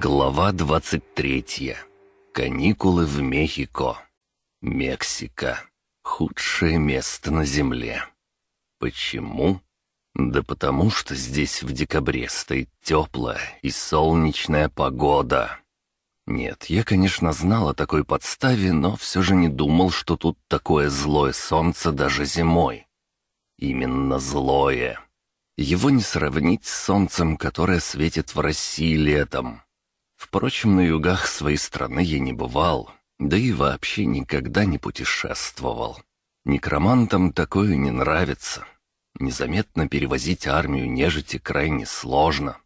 Глава 23. Каникулы в Мехико. Мексика. Худшее место на Земле. Почему? Да потому что здесь в декабре стоит теплая и солнечная погода. Нет, я, конечно, знал о такой подставе, но все же не думал, что тут такое злое солнце даже зимой. Именно злое. Его не сравнить с солнцем, которое светит в России летом. Впрочем, на югах своей страны я не бывал, да и вообще никогда не путешествовал. Некромантам такое не нравится. Незаметно перевозить армию нежити крайне сложно.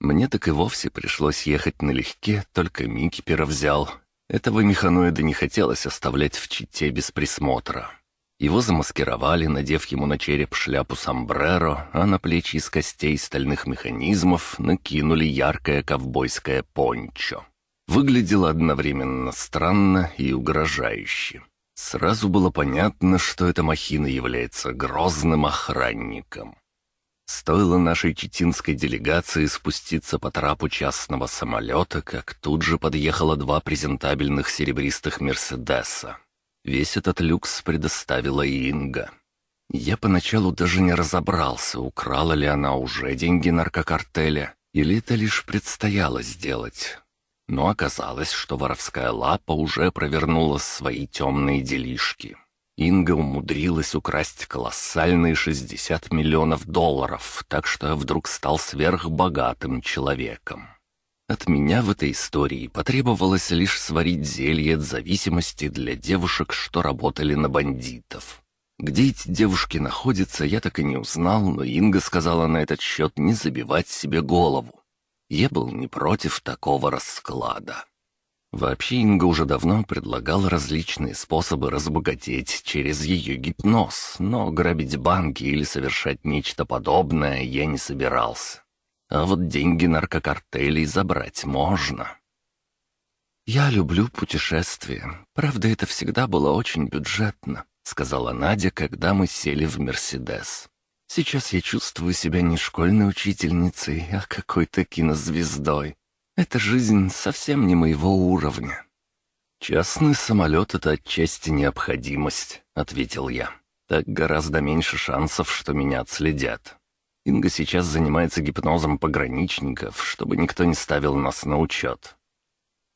Мне так и вовсе пришлось ехать налегке, только Микипера взял. Этого механоида не хотелось оставлять в Чите без присмотра. Его замаскировали, надев ему на череп шляпу сомбреро, а на плечи из костей стальных механизмов накинули яркое ковбойское пончо. Выглядело одновременно странно и угрожающе. Сразу было понятно, что эта махина является грозным охранником. Стоило нашей читинской делегации спуститься по трапу частного самолета, как тут же подъехало два презентабельных серебристых «Мерседеса». Весь этот люкс предоставила Инга. Я поначалу даже не разобрался, украла ли она уже деньги наркокартеля, или это лишь предстояло сделать. Но оказалось, что воровская лапа уже провернула свои темные делишки. Инга умудрилась украсть колоссальные 60 миллионов долларов, так что я вдруг стал сверхбогатым человеком. От меня в этой истории потребовалось лишь сварить зелье от зависимости для девушек, что работали на бандитов. Где эти девушки находятся, я так и не узнал, но Инга сказала на этот счет не забивать себе голову. Я был не против такого расклада. Вообще Инга уже давно предлагала различные способы разбогатеть через ее гипноз, но грабить банки или совершать нечто подобное я не собирался. А вот деньги наркокартелей забрать можно. «Я люблю путешествия. Правда, это всегда было очень бюджетно», — сказала Надя, когда мы сели в «Мерседес». «Сейчас я чувствую себя не школьной учительницей, а какой-то кинозвездой. Эта жизнь совсем не моего уровня». «Частный самолет — это отчасти необходимость», — ответил я. «Так гораздо меньше шансов, что меня отследят. Инга сейчас занимается гипнозом пограничников, чтобы никто не ставил нас на учет.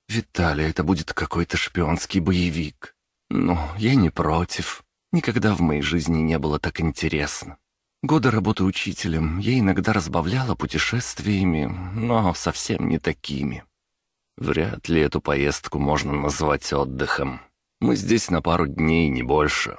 «Виталий, это будет какой-то шпионский боевик. Ну, я не против. Никогда в моей жизни не было так интересно. Годы работы учителем я иногда разбавляла путешествиями, но совсем не такими. Вряд ли эту поездку можно назвать отдыхом. Мы здесь на пару дней, не больше.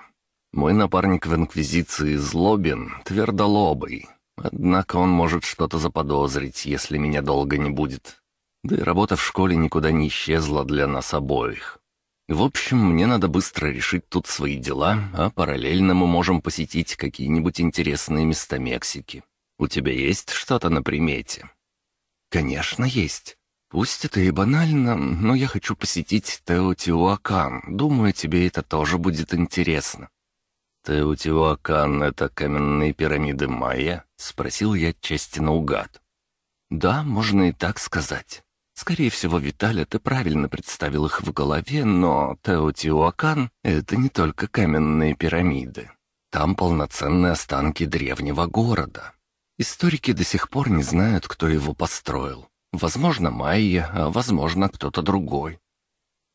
Мой напарник в Инквизиции Злобин, твердолобый, Однако он может что-то заподозрить, если меня долго не будет. Да и работа в школе никуда не исчезла для нас обоих. В общем, мне надо быстро решить тут свои дела, а параллельно мы можем посетить какие-нибудь интересные места Мексики. У тебя есть что-то на примете?» «Конечно, есть. Пусть это и банально, но я хочу посетить Теотиуакан. Думаю, тебе это тоже будет интересно». «Теотиуакан — это каменные пирамиды майя?» — спросил я отчасти наугад. «Да, можно и так сказать. Скорее всего, Виталя, ты правильно представил их в голове, но Теотиуакан — это не только каменные пирамиды. Там полноценные останки древнего города. Историки до сих пор не знают, кто его построил. Возможно, майя, а возможно, кто-то другой.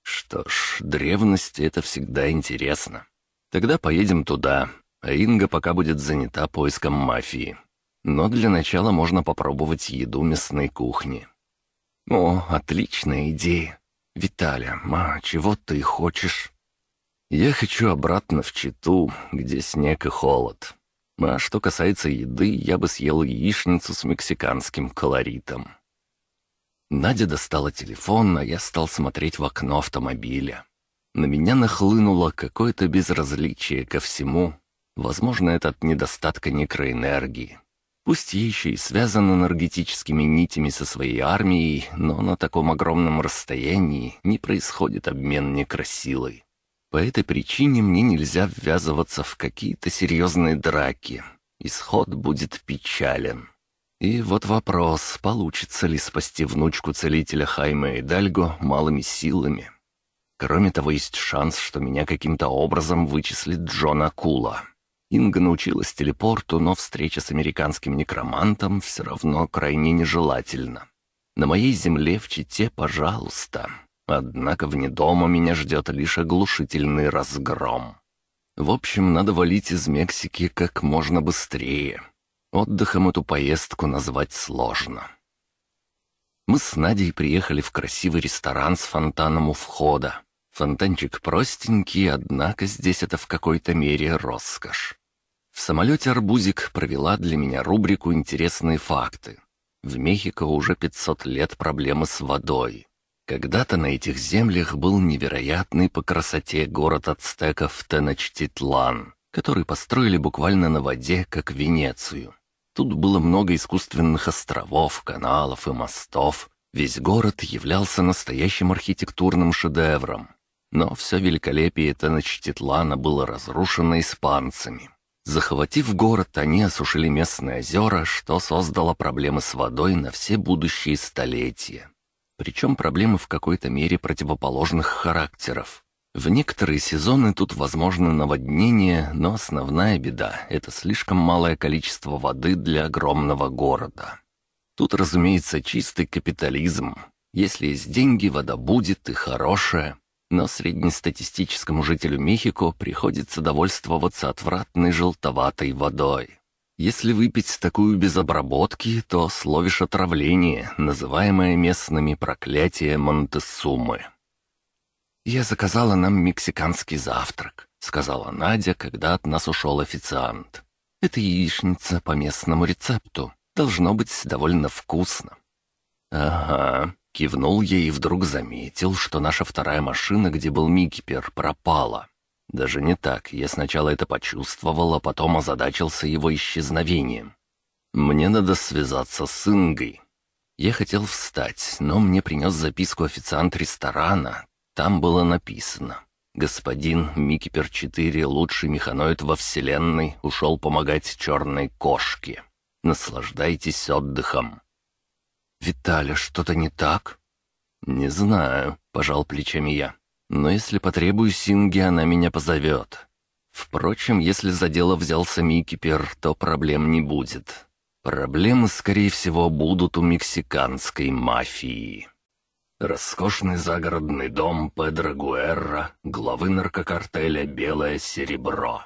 Что ж, древности — это всегда интересно. Тогда поедем туда, а Инга пока будет занята поиском мафии. Но для начала можно попробовать еду местной кухни. О, отличная идея. Виталя, ма, чего ты хочешь? Я хочу обратно в Читу, где снег и холод. А что касается еды, я бы съел яичницу с мексиканским колоритом. Надя достала телефон, а я стал смотреть в окно автомобиля. На меня нахлынуло какое-то безразличие ко всему. Возможно, это от недостатка некроэнергии. Пусть я еще и связан энергетическими нитями со своей армией, но на таком огромном расстоянии не происходит обмен некросилой. По этой причине мне нельзя ввязываться в какие-то серьезные драки. Исход будет печален. И вот вопрос, получится ли спасти внучку целителя Хайме и Дальго малыми силами. Кроме того, есть шанс, что меня каким-то образом вычислит Джон Акула. Инга научилась телепорту, но встреча с американским некромантом все равно крайне нежелательна. На моей земле в Чите, пожалуйста. Однако вне дома меня ждет лишь оглушительный разгром. В общем, надо валить из Мексики как можно быстрее. Отдыхом эту поездку назвать сложно. Мы с Надей приехали в красивый ресторан с фонтаном у входа. Фонтанчик простенький, однако здесь это в какой-то мере роскошь. В самолете «Арбузик» провела для меня рубрику «Интересные факты». В Мехико уже 500 лет проблемы с водой. Когда-то на этих землях был невероятный по красоте город ацтеков Теночтитлан, который построили буквально на воде, как Венецию. Тут было много искусственных островов, каналов и мостов. Весь город являлся настоящим архитектурным шедевром. Но все великолепие Теночтитлана было разрушено испанцами. Захватив город, они осушили местные озера, что создало проблемы с водой на все будущие столетия. Причем проблемы в какой-то мере противоположных характеров. В некоторые сезоны тут возможны наводнения, но основная беда — это слишком малое количество воды для огромного города. Тут, разумеется, чистый капитализм. Если есть деньги, вода будет и хорошая, но среднестатистическому жителю Мехико приходится довольствоваться отвратной желтоватой водой. Если выпить такую без обработки, то словишь отравление, называемое местными проклятие Монтесумы. «Я заказала нам мексиканский завтрак», — сказала Надя, когда от нас ушел официант. «Это яичница по местному рецепту. Должно быть довольно вкусно». «Ага», Кивнул ей и вдруг заметил, что наша вторая машина, где был Микипер, пропала. Даже не так, я сначала это почувствовал, а потом озадачился его исчезновением. Мне надо связаться с Ингой. Я хотел встать, но мне принес записку официант ресторана. Там было написано «Господин Микипер-4, лучший механоид во вселенной, ушел помогать черной кошке. Наслаждайтесь отдыхом. «Виталя, что-то не так?» «Не знаю», — пожал плечами я. «Но если потребуюсь Синги, она меня позовет. Впрочем, если за дело взялся Микипер, то проблем не будет. Проблемы, скорее всего, будут у мексиканской мафии». Роскошный загородный дом Педро Гуэрра, главы наркокартеля «Белое серебро».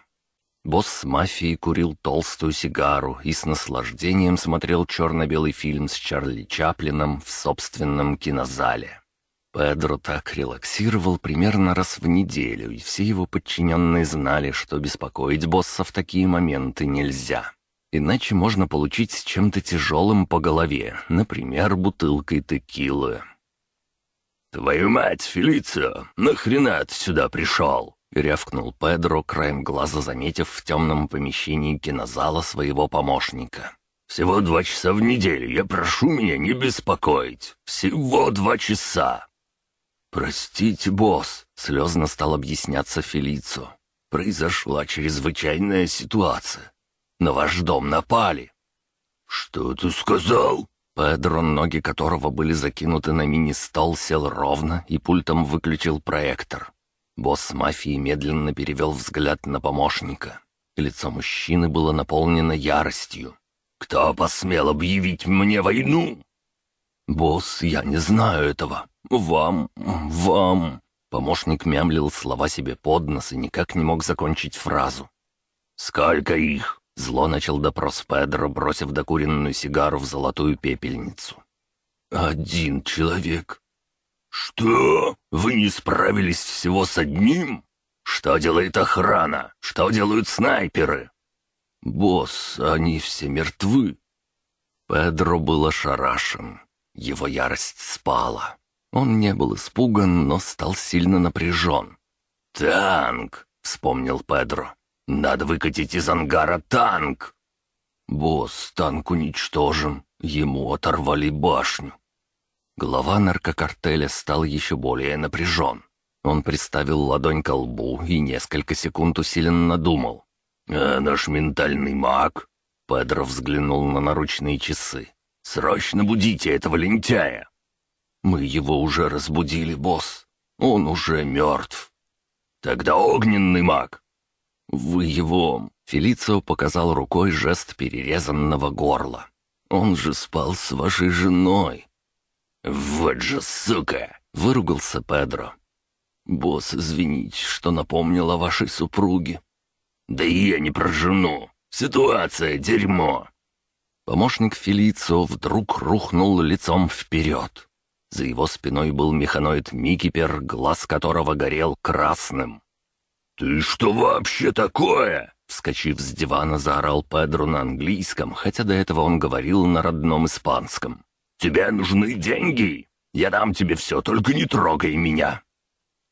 Босс мафии курил толстую сигару и с наслаждением смотрел черно-белый фильм с Чарли Чаплином в собственном кинозале. Педро так релаксировал примерно раз в неделю, и все его подчиненные знали, что беспокоить босса в такие моменты нельзя. Иначе можно получить чем-то тяжелым по голове, например, бутылкой текилы. «Твою мать, Фелицио, нахрена ты сюда пришел?» — рявкнул Педро, краем глаза заметив в темном помещении кинозала своего помощника. «Всего два часа в неделю, я прошу меня не беспокоить. Всего два часа!» «Простите, босс», — слезно стал объясняться Фелицу. «Произошла чрезвычайная ситуация. На ваш дом напали». «Что ты сказал?» Педро, ноги которого были закинуты на мини-стол, сел ровно и пультом выключил проектор. Босс мафии медленно перевел взгляд на помощника. Лицо мужчины было наполнено яростью. «Кто посмел объявить мне войну?» «Босс, я не знаю этого. Вам, вам...» Помощник мямлил слова себе под нос и никак не мог закончить фразу. «Сколько их?» — зло начал допрос Педро, бросив докуренную сигару в золотую пепельницу. «Один человек. «Что? Вы не справились всего с одним? Что делает охрана? Что делают снайперы?» «Босс, они все мертвы». Педро был ошарашен. Его ярость спала. Он не был испуган, но стал сильно напряжен. «Танк!» — вспомнил Педро. «Надо выкатить из ангара танк!» «Босс, танк уничтожен. Ему оторвали башню. Глава наркокартеля стал еще более напряжен. Он приставил ладонь к лбу и несколько секунд усиленно думал. «А наш ментальный маг? Педро взглянул на наручные часы. «Срочно будите этого лентяя!» «Мы его уже разбудили, босс. Он уже мертв». «Тогда огненный маг!» «Вы его...» — Фелицио показал рукой жест перерезанного горла. «Он же спал с вашей женой». «Вот же сука!» — выругался Педро. «Босс, извините, что напомнил о вашей супруге». «Да я не про жену. Ситуация — дерьмо!» Помощник Фелицио вдруг рухнул лицом вперед. За его спиной был механоид Микипер, глаз которого горел красным. «Ты что вообще такое?» Вскочив с дивана, заорал Педро на английском, хотя до этого он говорил на родном испанском. «Тебе нужны деньги? Я дам тебе все, только не трогай меня!»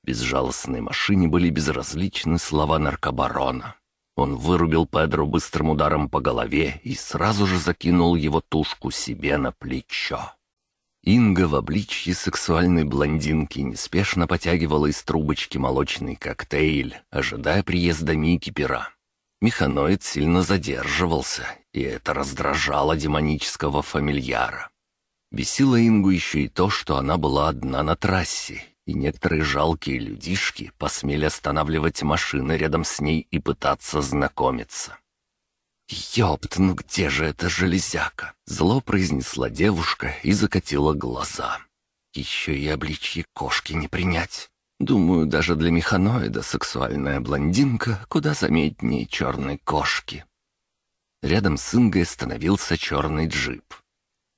Безжалостной машине были безразличны слова наркобарона. Он вырубил Педро быстрым ударом по голове и сразу же закинул его тушку себе на плечо. Инга в обличье сексуальной блондинки неспешно потягивала из трубочки молочный коктейль, ожидая приезда Микипера. Механоид сильно задерживался, и это раздражало демонического фамильяра. Бесило Ингу еще и то, что она была одна на трассе, и некоторые жалкие людишки посмели останавливать машины рядом с ней и пытаться знакомиться. «Ёпт, ну где же эта железяка?» — зло произнесла девушка и закатила глаза. «Еще и обличье кошки не принять. Думаю, даже для механоида сексуальная блондинка куда заметнее черной кошки». Рядом с Ингой остановился черный джип.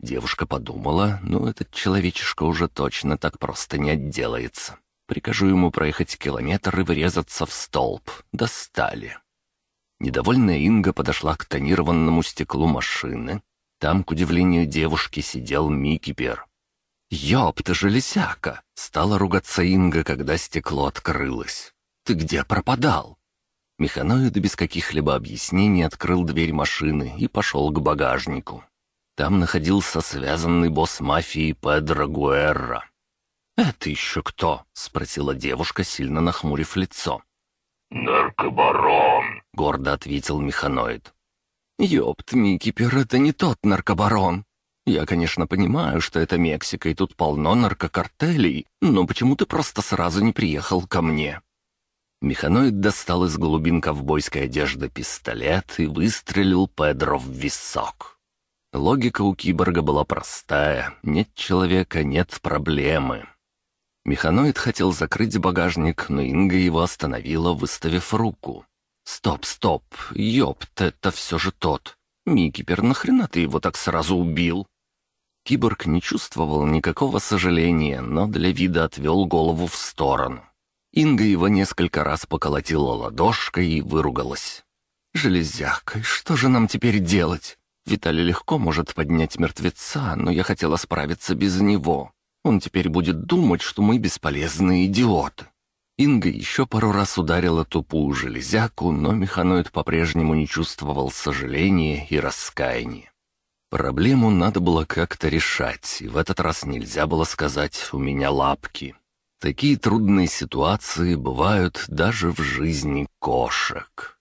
Девушка подумала, ну этот человечишка уже точно так просто не отделается. Прикажу ему проехать километр и врезаться в столб. Достали. Недовольная Инга подошла к тонированному стеклу машины. Там, к удивлению девушки, сидел Микипер. «Ёб ты, железяка!» — стала ругаться Инга, когда стекло открылось. «Ты где пропадал?» Механоид без каких-либо объяснений открыл дверь машины и пошел к багажнику. Там находился связанный босс мафии Педро Гуэрра. «Это еще кто?» — спросила девушка, сильно нахмурив лицо. «Наркобарон», — гордо ответил механоид. «Ёпт, Микипер, это не тот наркобарон. Я, конечно, понимаю, что это Мексика, и тут полно наркокартелей, но почему ты просто сразу не приехал ко мне?» Механоид достал из глубин ковбойской одежды пистолет и выстрелил Педро в висок. Логика у киборга была простая. Нет человека — нет проблемы. Механоид хотел закрыть багажник, но Инга его остановила, выставив руку. «Стоп, стоп, ёпт, это все же тот. Микипер, нахрена ты его так сразу убил?» Киборг не чувствовал никакого сожаления, но для вида отвел голову в сторону. Инга его несколько раз поколотила ладошкой и выругалась. «Железякой, что же нам теперь делать? Виталий легко может поднять мертвеца, но я хотела справиться без него. Он теперь будет думать, что мы бесполезные идиоты». Инга еще пару раз ударила тупую железяку, но механоид по-прежнему не чувствовал сожаления и раскаяния. Проблему надо было как-то решать, и в этот раз нельзя было сказать «у меня лапки». Такие трудные ситуации бывают даже в жизни кошек.